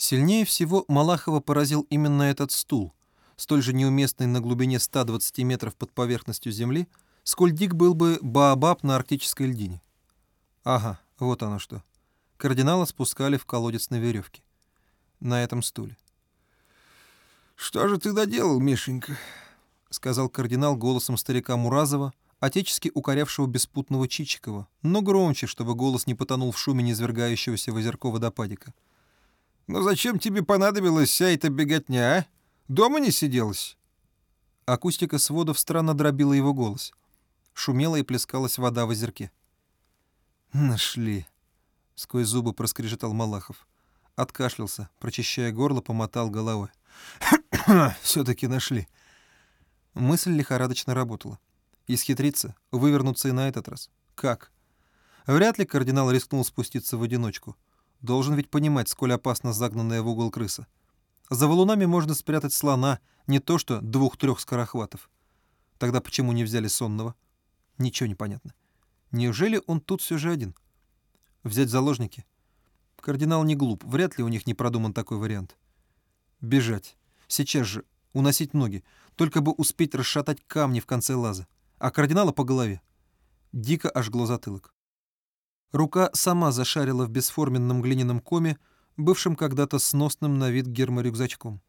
Сильнее всего Малахова поразил именно этот стул, столь же неуместный на глубине 120 метров под поверхностью Земли, сколь дик был бы Баобаб на арктической льдине. Ага, вот оно что. Кардинала спускали в колодец на веревке. На этом стуле. «Что же ты доделал, Мишенька?» — сказал кардинал голосом старика Муразова, отечески укорявшего беспутного Чичикова, но громче, чтобы голос не потонул в шуме низвергающегося в озерко водопадика. «Но зачем тебе понадобилась вся эта беготня, а? Дома не сиделась?» Акустика сводов странно дробила его голос. Шумела и плескалась вода в озерке. «Нашли!» — сквозь зубы проскрежетал Малахов. Откашлялся, прочищая горло, помотал головой. «Все-таки нашли!» Мысль лихорадочно работала. Исхитриться, вывернуться и на этот раз. Как? Вряд ли кардинал рискнул спуститься в одиночку. Должен ведь понимать, сколь опасно загнанная в угол крыса. За валунами можно спрятать слона, не то что двух-трех скорохватов. Тогда почему не взяли сонного? Ничего не понятно. Неужели он тут все же один? Взять заложники? Кардинал не глуп, вряд ли у них не продуман такой вариант. Бежать. Сейчас же. Уносить ноги. Только бы успеть расшатать камни в конце лаза а кардинала по голове. Дико ожгло затылок. Рука сама зашарила в бесформенном глиняном коме, бывшем когда-то сносным на вид герморюкзачком.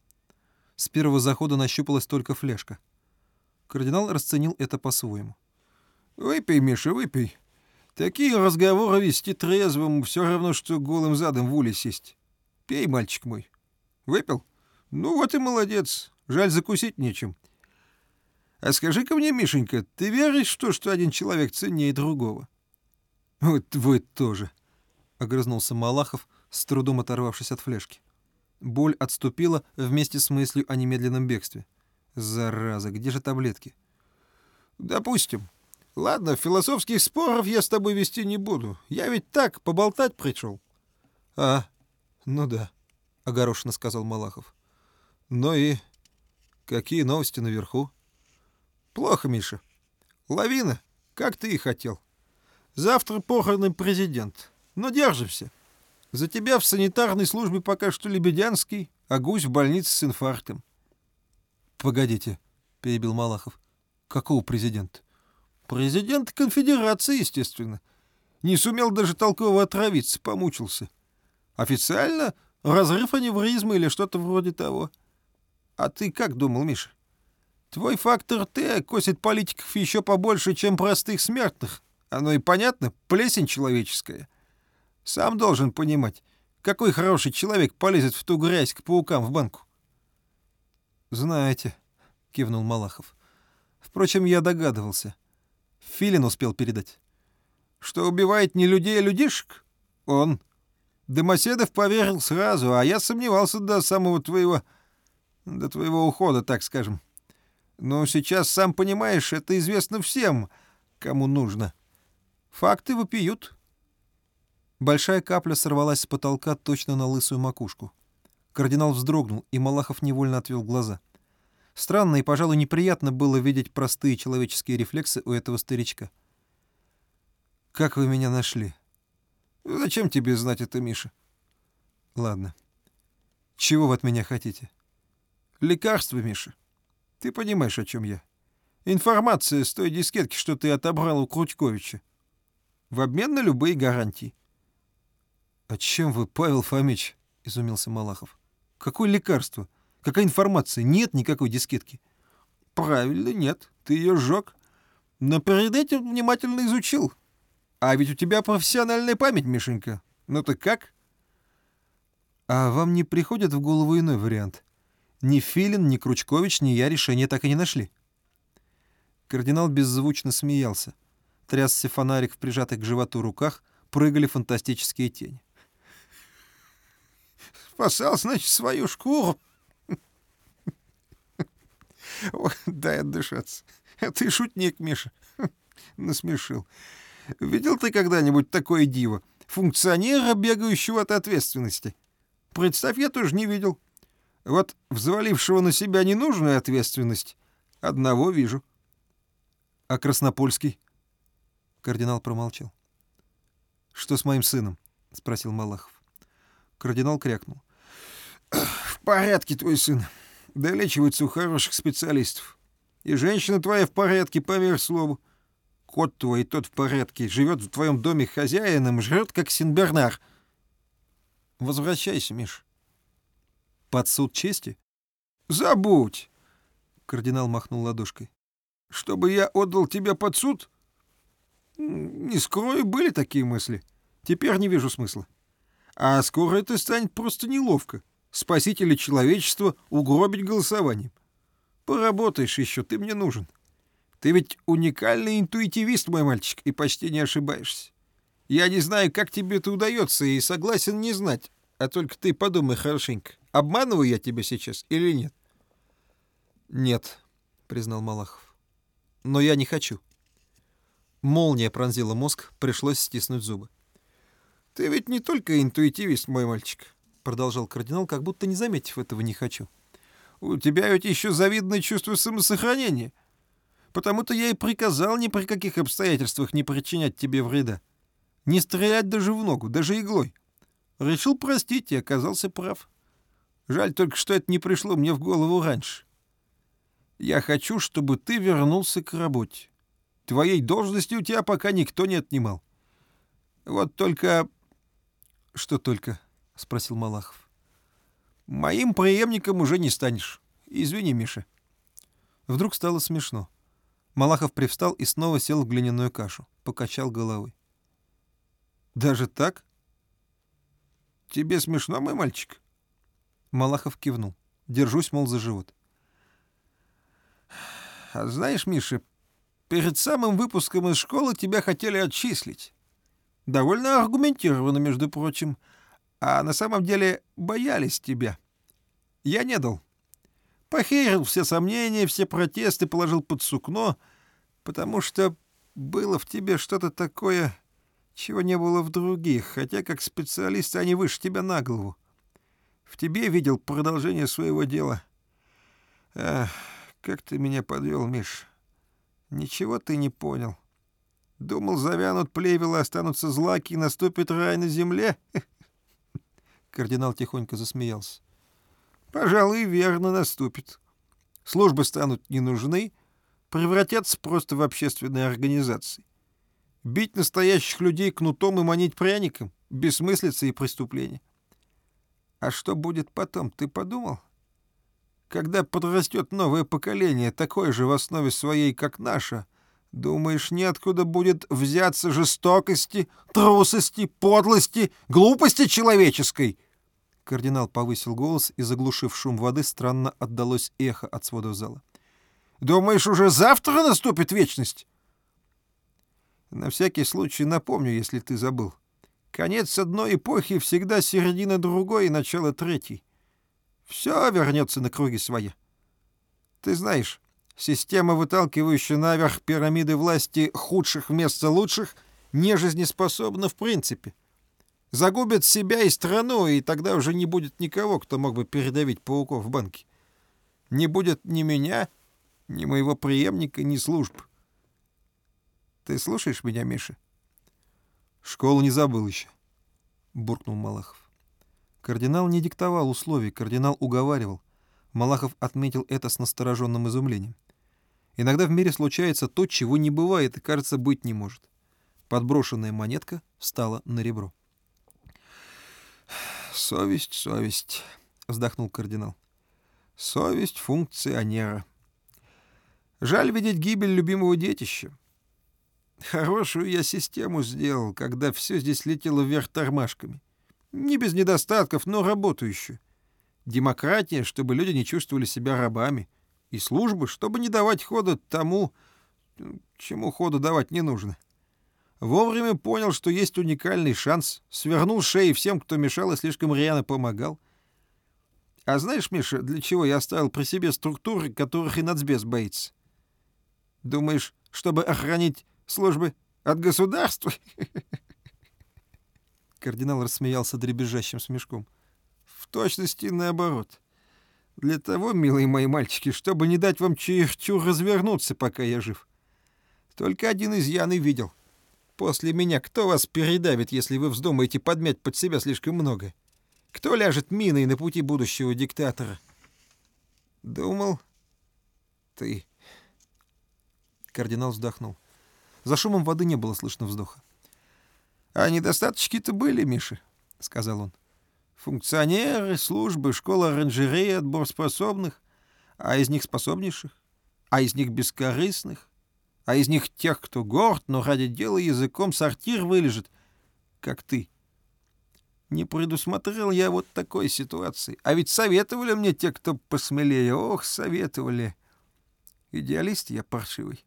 С первого захода нащупалась только флешка. Кардинал расценил это по-своему. «Выпей, Миша, выпей. Такие разговоры вести трезвым все равно, что голым задом в уле сесть. Пей, мальчик мой. Выпил? Ну вот и молодец. Жаль, закусить нечем. А скажи-ка мне, Мишенька, ты веришь в то, что один человек ценнее другого? Вот вы тоже, — огрызнулся Малахов, с трудом оторвавшись от флешки. Боль отступила вместе с мыслью о немедленном бегстве. Зараза, где же таблетки? Допустим. Ладно, философских споров я с тобой вести не буду. Я ведь так, поболтать пришел. А, ну да, — огорошенно сказал Малахов. Ну и какие новости наверху? Плохо, Миша. Лавина, как ты и хотел. Завтра похороны президент. Но держимся. За тебя в санитарной службе пока что Лебедянский, а гусь в больнице с инфарктом. Погодите, перебил Малахов. Какого президента? Президент конфедерации, естественно. Не сумел даже толково отравиться, помучился. Официально разрыв аневризма или что-то вроде того. А ты как думал, Миша? Твой фактор Т косит политиков еще побольше, чем простых смертных. Оно и понятно, плесень человеческая. Сам должен понимать, какой хороший человек полезет в ту грязь к паукам в банку. «Знаете», — кивнул Малахов. «Впрочем, я догадывался. Филин успел передать». «Что убивает не людей, а людишек?» «Он. Домоседов поверил сразу, а я сомневался до самого твоего... до твоего ухода, так скажем». Но сейчас, сам понимаешь, это известно всем, кому нужно. Факты вопиют. Большая капля сорвалась с потолка точно на лысую макушку. Кардинал вздрогнул, и Малахов невольно отвел глаза. Странно и, пожалуй, неприятно было видеть простые человеческие рефлексы у этого старичка. «Как вы меня нашли?» «Зачем тебе знать это, Миша?» «Ладно. Чего вы от меня хотите?» «Лекарство, Миша. Ты понимаешь, о чем я. Информация с той дискетки, что ты отобрал у Крутьковича. В обмен на любые гарантии. — О чем вы, Павел Фомич? — изумился Малахов. — Какое лекарство? Какая информация? Нет никакой дискетки. — Правильно, нет. Ты ее сжег. Но перед этим внимательно изучил. А ведь у тебя профессиональная память, Мишенька. Ну так как? — А вам не приходит в голову иной вариант? Ни Филин, ни Кручкович, ни я решения так и не нашли. Кардинал беззвучно смеялся. Трясся фонарик в прижатых к животу руках, прыгали фантастические тени. «Спасал, значит, свою шкуру!» Ой, дай отдышаться. Ты шутник, Миша. Насмешил. Видел ты когда-нибудь такое диво? Функционера, бегающего от ответственности. Представь, я тоже не видел. Вот взвалившего на себя ненужную ответственность одного вижу. — А Краснопольский? Кардинал промолчал. — Что с моим сыном? — спросил Малахов. Кардинал крякнул. В порядке твой сын. Долечивается у хороших специалистов. И женщина твоя в порядке, поверь слову. Кот твой тот в порядке, живет в твоем доме хозяином, жрет, как Синбернар. Возвращайся, Миш. Под суд чести? Забудь. Кардинал махнул ладошкой. Чтобы я отдал тебя под суд? Не скрою, были такие мысли. Теперь не вижу смысла. А скоро это станет просто неловко. Спасителя человечества угробить голосованием. Поработаешь еще, ты мне нужен. Ты ведь уникальный интуитивист, мой мальчик, и почти не ошибаешься. Я не знаю, как тебе это удается, и согласен не знать. А только ты подумай хорошенько, обманываю я тебя сейчас или нет? Нет, признал Малахов. Но я не хочу. Молния пронзила мозг, пришлось стиснуть зубы. Ты ведь не только интуитивист, мой мальчик, продолжал кардинал, как будто не заметив этого не хочу. У тебя ведь еще завидное чувство самосохранения. Потому-то я и приказал ни при каких обстоятельствах не причинять тебе вреда. Не стрелять даже в ногу, даже иглой. Решил простить и оказался прав. Жаль только, что это не пришло мне в голову раньше. Я хочу, чтобы ты вернулся к работе. Твоей должности у тебя пока никто не отнимал. Вот только... — Что только? — спросил Малахов. — Моим преемником уже не станешь. Извини, Миша. Вдруг стало смешно. Малахов привстал и снова сел в глиняную кашу. Покачал головой. «Даже так?» «Тебе смешно, мой мальчик?» Малахов кивнул. Держусь, мол, за живот. «А знаешь, Миша, перед самым выпуском из школы тебя хотели отчислить. Довольно аргументированно, между прочим. А на самом деле боялись тебя. Я не дал. Похерил все сомнения, все протесты, положил под сукно, потому что было в тебе что-то такое, чего не было в других, хотя как специалисты они выше тебя на голову. В тебе видел продолжение своего дела. Ах, как ты меня подвел, Миш. Ничего ты не понял. Думал, завянут плевелы, останутся злаки и наступит рай на земле? Кардинал тихонько засмеялся. Пожалуй, верно наступит. Службы станут не нужны, превратятся просто в общественные организации. Бить настоящих людей кнутом и манить пряником — бессмыслица и преступление. А что будет потом, ты подумал? Когда подрастет новое поколение, такое же в основе своей, как наше — Думаешь, неоткуда будет взяться жестокости, трусости, подлости, глупости человеческой?» Кардинал повысил голос, и, заглушив шум воды, странно отдалось эхо от сводов зала. «Думаешь, уже завтра наступит вечность?» «На всякий случай напомню, если ты забыл. Конец одной эпохи всегда середина другой и начало третьей. Все вернется на круги своя. Ты знаешь, Система, выталкивающая наверх пирамиды власти худших вместо лучших, не жизнеспособна в принципе. Загубят себя и страну, и тогда уже не будет никого, кто мог бы передавить пауков в банке. Не будет ни меня, ни моего преемника, ни служб. Ты слушаешь меня, Миша? Школу не забыл еще, — буркнул Малахов. Кардинал не диктовал условий, кардинал уговаривал — Малахов отметил это с настороженным изумлением. Иногда в мире случается то, чего не бывает и, кажется, быть не может. Подброшенная монетка встала на ребро. «Совесть, совесть», — вздохнул кардинал. «Совесть функционера. Жаль видеть гибель любимого детища. Хорошую я систему сделал, когда все здесь летело вверх тормашками. Не без недостатков, но работающую. Демократия, чтобы люди не чувствовали себя рабами. И службы, чтобы не давать хода тому, чему ходу давать не нужно. Вовремя понял, что есть уникальный шанс, свернул шеи всем, кто мешал и слишком рьяно помогал. А знаешь, Миша, для чего я оставил при себе структуры, которых и нацбес боится? Думаешь, чтобы охранить службы от государства? Кардинал рассмеялся дребезжащим смешком. — в точности наоборот. Для того, милые мои мальчики, чтобы не дать вам чересчур развернуться, пока я жив. Только один изъян и видел. После меня кто вас передавит, если вы вздумаете подмять под себя слишком много? Кто ляжет миной на пути будущего диктатора? Думал, ты. Кардинал вздохнул. За шумом воды не было слышно вздоха. «А недостаточки-то были, Миша», — сказал он. «Функционеры, службы, школа оранжереи, отбор способных, а из них способнейших, а из них бескорыстных, а из них тех, кто горд, но ради дела языком сортир вылежит, как ты. Не предусмотрел я вот такой ситуации. А ведь советовали мне те, кто посмелее. Ох, советовали. Идеалист я паршивый.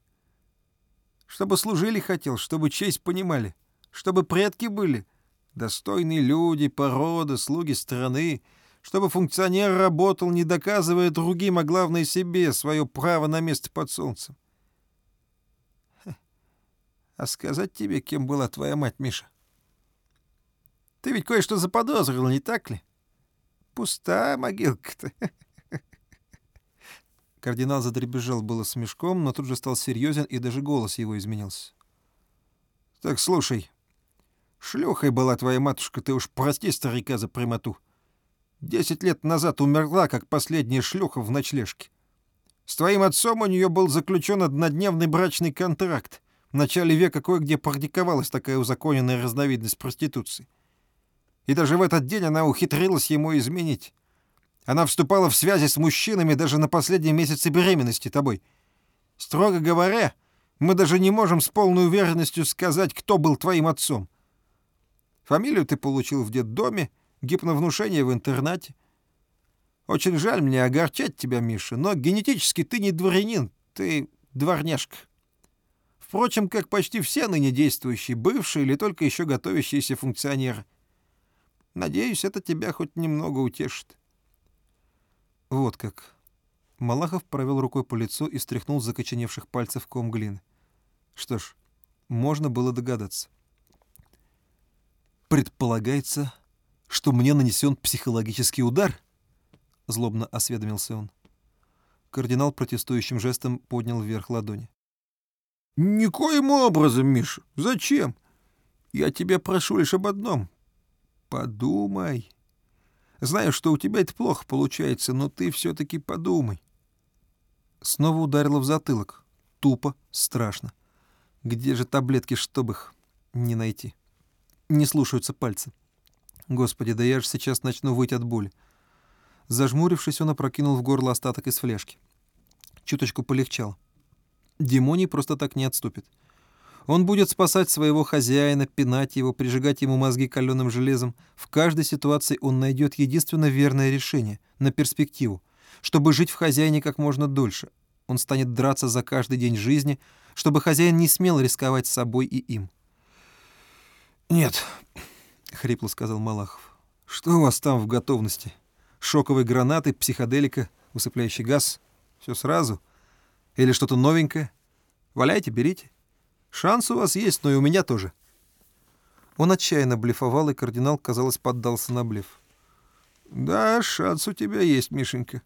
Чтобы служили хотел, чтобы честь понимали, чтобы предки были, достойные люди, порода, слуги страны, чтобы функционер работал, не доказывая другим, а главное себе, свое право на место под солнцем. А сказать тебе, кем была твоя мать, Миша? Ты ведь кое-что заподозрил, не так ли? Пуста могилка-то. Кардинал задребезжал было смешком, но тут же стал серьезен, и даже голос его изменился. «Так слушай, шлюхой была твоя матушка, ты уж прости старика за прямоту. Десять лет назад умерла, как последняя шлюха в ночлежке. С твоим отцом у нее был заключен однодневный брачный контракт. В начале века кое-где практиковалась такая узаконенная разновидность проституции. И даже в этот день она ухитрилась ему изменить. Она вступала в связи с мужчинами даже на последнем месяце беременности тобой. Строго говоря, мы даже не можем с полной уверенностью сказать, кто был твоим отцом. Фамилию ты получил в детдоме, гипновнушение в интернате. Очень жаль мне огорчать тебя, Миша, но генетически ты не дворянин, ты дворняжка. Впрочем, как почти все ныне действующие, бывшие или только еще готовящиеся функционеры. Надеюсь, это тебя хоть немного утешит. Вот как. Малахов провел рукой по лицу и стряхнул закоченевших пальцев ком глины. Что ж, можно было догадаться. «Предполагается, что мне нанесен психологический удар?» — злобно осведомился он. Кардинал протестующим жестом поднял вверх ладони. «Никоим образом, Миша. Зачем? Я тебя прошу лишь об одном. Подумай. Знаю, что у тебя это плохо получается, но ты все-таки подумай. Снова ударило в затылок. Тупо, страшно. Где же таблетки, чтобы их не найти? Не слушаются пальцы. Господи, да я же сейчас начну выть от боли. Зажмурившись, он опрокинул в горло остаток из флешки. Чуточку полегчало. Демоний просто так не отступит. Он будет спасать своего хозяина, пинать его, прижигать ему мозги каленым железом. В каждой ситуации он найдет единственно верное решение, на перспективу, чтобы жить в хозяине как можно дольше. Он станет драться за каждый день жизни, чтобы хозяин не смел рисковать собой и им. «Нет», — хрипло сказал Малахов. «Что у вас там в готовности? Шоковые гранаты, психоделика, усыпляющий газ? Все сразу? Или что-то новенькое? Валяйте, берите». Шанс у вас есть, но и у меня тоже». Он отчаянно блефовал, и кардинал, казалось, поддался на блеф. «Да, шанс у тебя есть, Мишенька.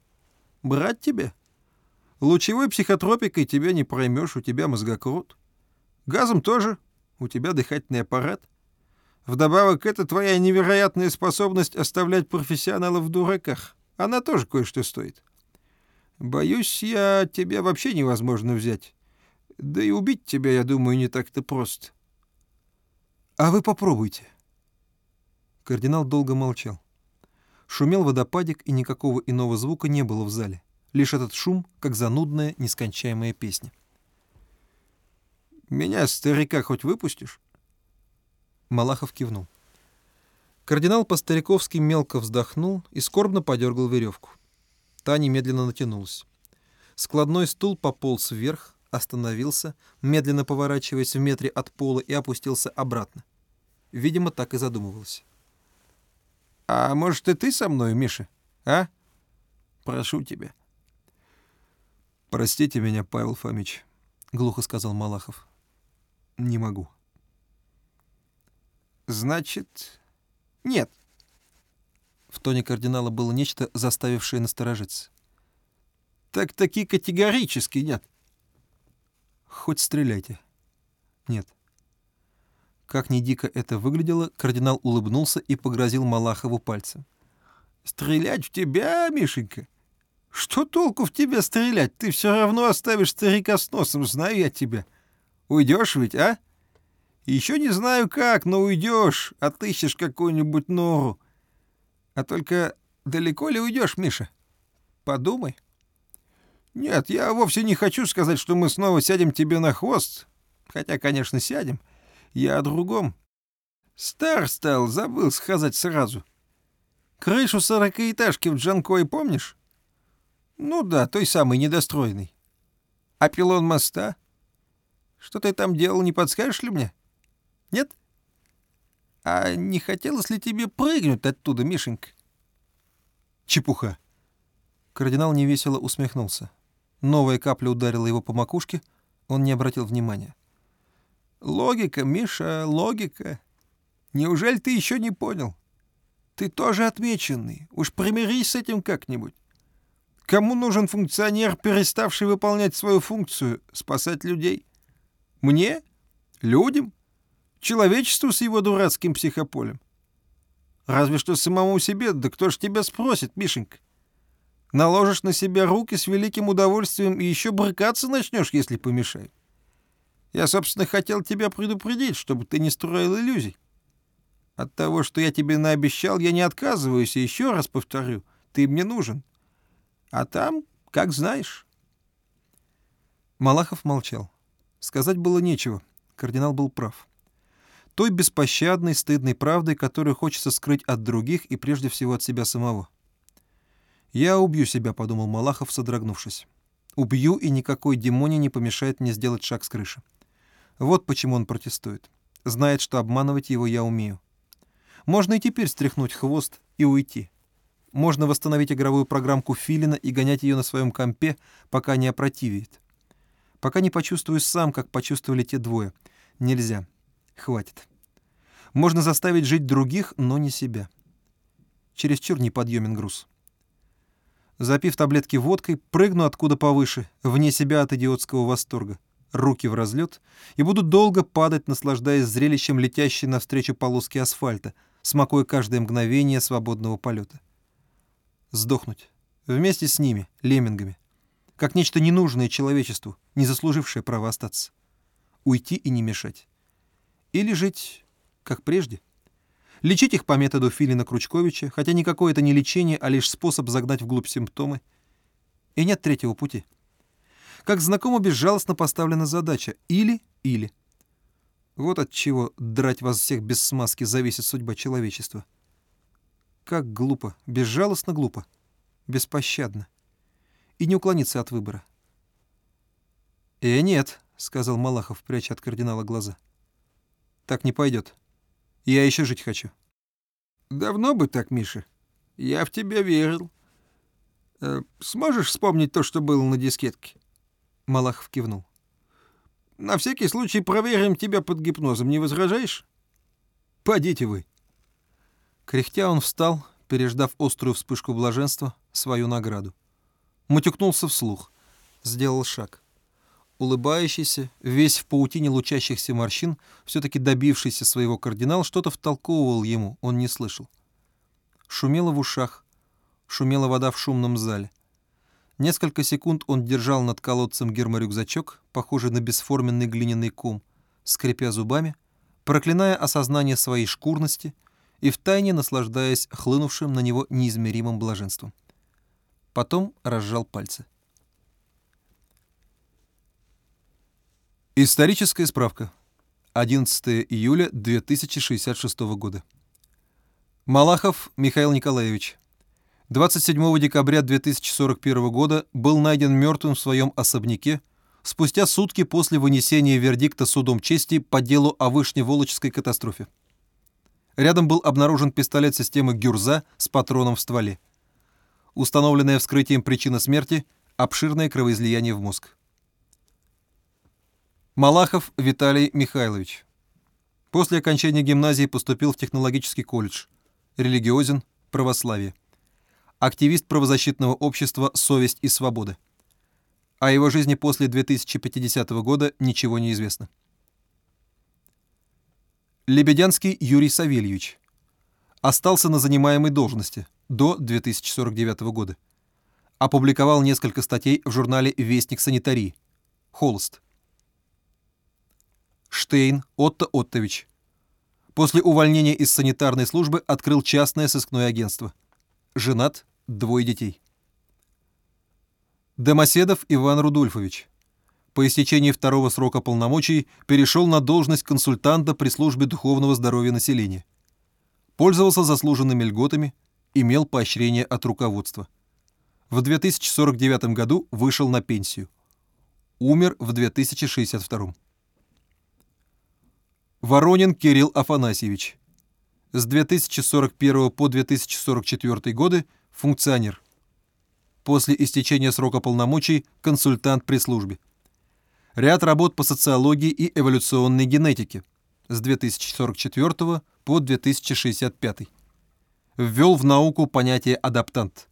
Брать тебе? Лучевой психотропикой тебя не проймешь, у тебя мозгокрут. Газом тоже, у тебя дыхательный аппарат. Вдобавок, это твоя невероятная способность оставлять профессионалов в дураках. Она тоже кое-что стоит. Боюсь, я тебя вообще невозможно взять. Да и убить тебя, я думаю, не так-то просто. А вы попробуйте. Кардинал долго молчал. Шумел водопадик, и никакого иного звука не было в зале. Лишь этот шум, как занудная, нескончаемая песня. «Меня, старика, хоть выпустишь?» Малахов кивнул. Кардинал по-стариковски мелко вздохнул и скорбно подергал веревку. Та немедленно натянулась. Складной стул пополз вверх, остановился, медленно поворачиваясь в метре от пола и опустился обратно. Видимо, так и задумывался. «А может, и ты со мной, Миша? А? Прошу тебя». «Простите меня, Павел Фомич», — глухо сказал Малахов. «Не могу». «Значит, нет». В тоне кардинала было нечто, заставившее насторожиться. «Так-таки категорически нет». Хоть стреляйте. Нет. Как ни дико это выглядело, кардинал улыбнулся и погрозил Малахову пальцем. Стрелять в тебя, Мишенька? Что толку в тебя стрелять? Ты все равно оставишь старика с носом, знаю я тебя. Уйдешь ведь, а? Еще не знаю как, но уйдешь, отыщешь какую-нибудь нору. А только далеко ли уйдешь, Миша? Подумай. Нет, я вовсе не хочу сказать, что мы снова сядем тебе на хвост. Хотя, конечно, сядем. Я о другом. Стар стал, забыл сказать сразу. Крышу сорокаэтажки в Джанкое помнишь? Ну да, той самой недостроенной. А пилон моста? Что ты там делал, не подскажешь ли мне? Нет? А не хотелось ли тебе прыгнуть оттуда, Мишенька? Чепуха. Кардинал невесело усмехнулся. Новая капля ударила его по макушке, он не обратил внимания. «Логика, Миша, логика. Неужели ты еще не понял? Ты тоже отмеченный. Уж примирись с этим как-нибудь. Кому нужен функционер, переставший выполнять свою функцию — спасать людей? Мне? Людям? Человечеству с его дурацким психополем? Разве что самому себе, да кто ж тебя спросит, Мишенька? Наложишь на себя руки с великим удовольствием и еще брыкаться начнешь, если помешают. Я, собственно, хотел тебя предупредить, чтобы ты не строил иллюзий. От того, что я тебе наобещал, я не отказываюсь, и еще раз повторю, ты мне нужен. А там, как знаешь. Малахов молчал. Сказать было нечего. Кардинал был прав. Той беспощадной, стыдной правдой, которую хочется скрыть от других и прежде всего от себя самого. «Я убью себя», — подумал Малахов, содрогнувшись. «Убью, и никакой демоний не помешает мне сделать шаг с крыши». Вот почему он протестует. Знает, что обманывать его я умею. Можно и теперь стряхнуть хвост и уйти. Можно восстановить игровую программку Филина и гонять ее на своем компе, пока не опротивеет. Пока не почувствую сам, как почувствовали те двое. Нельзя. Хватит. Можно заставить жить других, но не себя. Чересчур неподъемен груз. Запив таблетки водкой, прыгну откуда повыше, вне себя от идиотского восторга. Руки в разлет, и буду долго падать, наслаждаясь зрелищем летящей навстречу полоски асфальта, смакуя каждое мгновение свободного полета. Сдохнуть. Вместе с ними, леммингами. Как нечто ненужное человечеству, не заслужившее право остаться. Уйти и не мешать. Или жить, как прежде. Лечить их по методу Филина-Кручковича, хотя никакое это не лечение, а лишь способ загнать вглубь симптомы. И нет третьего пути. Как знакомо, безжалостно поставлена задача «или-или». Вот от чего драть вас всех без смазки зависит судьба человечества. Как глупо, безжалостно глупо, беспощадно. И не уклониться от выбора. «Э, нет», — сказал Малахов, пряча от кардинала глаза. «Так не пойдет. Я еще жить хочу». «Давно бы так, Миша. Я в тебя верил. Э, сможешь вспомнить то, что было на дискетке?» Малахов кивнул. «На всякий случай проверим тебя под гипнозом. Не возражаешь?» «Подите вы». Кряхтя он встал, переждав острую вспышку блаженства, свою награду. Мутюкнулся вслух. Сделал шаг улыбающийся, весь в паутине лучащихся морщин, все-таки добившийся своего кардинал, что-то втолковывал ему, он не слышал. Шумело в ушах, шумела вода в шумном зале. Несколько секунд он держал над колодцем герморюкзачок, похожий на бесформенный глиняный ком, скрипя зубами, проклиная осознание своей шкурности и втайне наслаждаясь хлынувшим на него неизмеримым блаженством. Потом разжал пальцы. — Историческая справка. 11 июля 2066 года. Малахов Михаил Николаевич. 27 декабря 2041 года был найден мертвым в своем особняке спустя сутки после вынесения вердикта судом чести по делу о Вышневолоческой катастрофе. Рядом был обнаружен пистолет системы «Гюрза» с патроном в стволе. Установленная вскрытием причина смерти – обширное кровоизлияние в мозг. Малахов Виталий Михайлович. После окончания гимназии поступил в технологический колледж. Религиозен, православие. Активист правозащитного общества «Совесть и свобода». О его жизни после 2050 года ничего не известно. Лебедянский Юрий Савельевич. Остался на занимаемой должности. до 2049 года. Опубликовал несколько статей в журнале «Вестник санитарии». Холост. Штейн Отто Оттович. После увольнения из санитарной службы открыл частное сыскное агентство. Женат, двое детей. Домоседов Иван Рудольфович. По истечении второго срока полномочий перешел на должность консультанта при службе духовного здоровья населения. Пользовался заслуженными льготами, имел поощрение от руководства. В 2049 году вышел на пенсию. Умер в 2062. Воронин Кирилл Афанасьевич. С 2041 по 2044 годы функционер. После истечения срока полномочий консультант при службе. Ряд работ по социологии и эволюционной генетике с 2044 по 2065. Ввел в науку понятие «адаптант».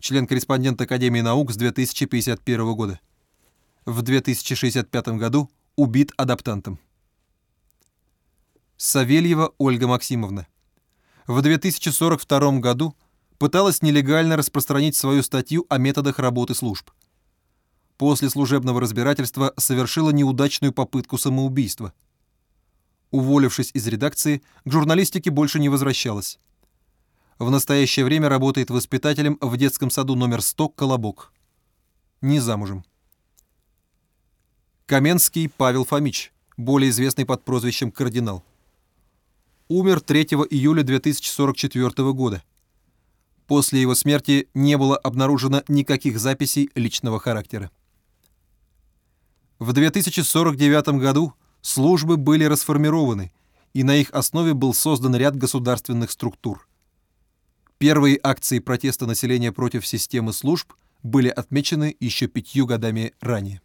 Член-корреспондент Академии наук с 2051 года. В 2065 году убит адаптантом. Савельева Ольга Максимовна. В 2042 году пыталась нелегально распространить свою статью о методах работы служб. После служебного разбирательства совершила неудачную попытку самоубийства. Уволившись из редакции, к журналистике больше не возвращалась. В настоящее время работает воспитателем в детском саду номер 100 «Колобок». Не замужем. Каменский Павел Фомич, более известный под прозвищем «Кардинал» умер 3 июля 2044 года. После его смерти не было обнаружено никаких записей личного характера. В 2049 году службы были расформированы, и на их основе был создан ряд государственных структур. Первые акции протеста населения против системы служб были отмечены еще пятью годами ранее.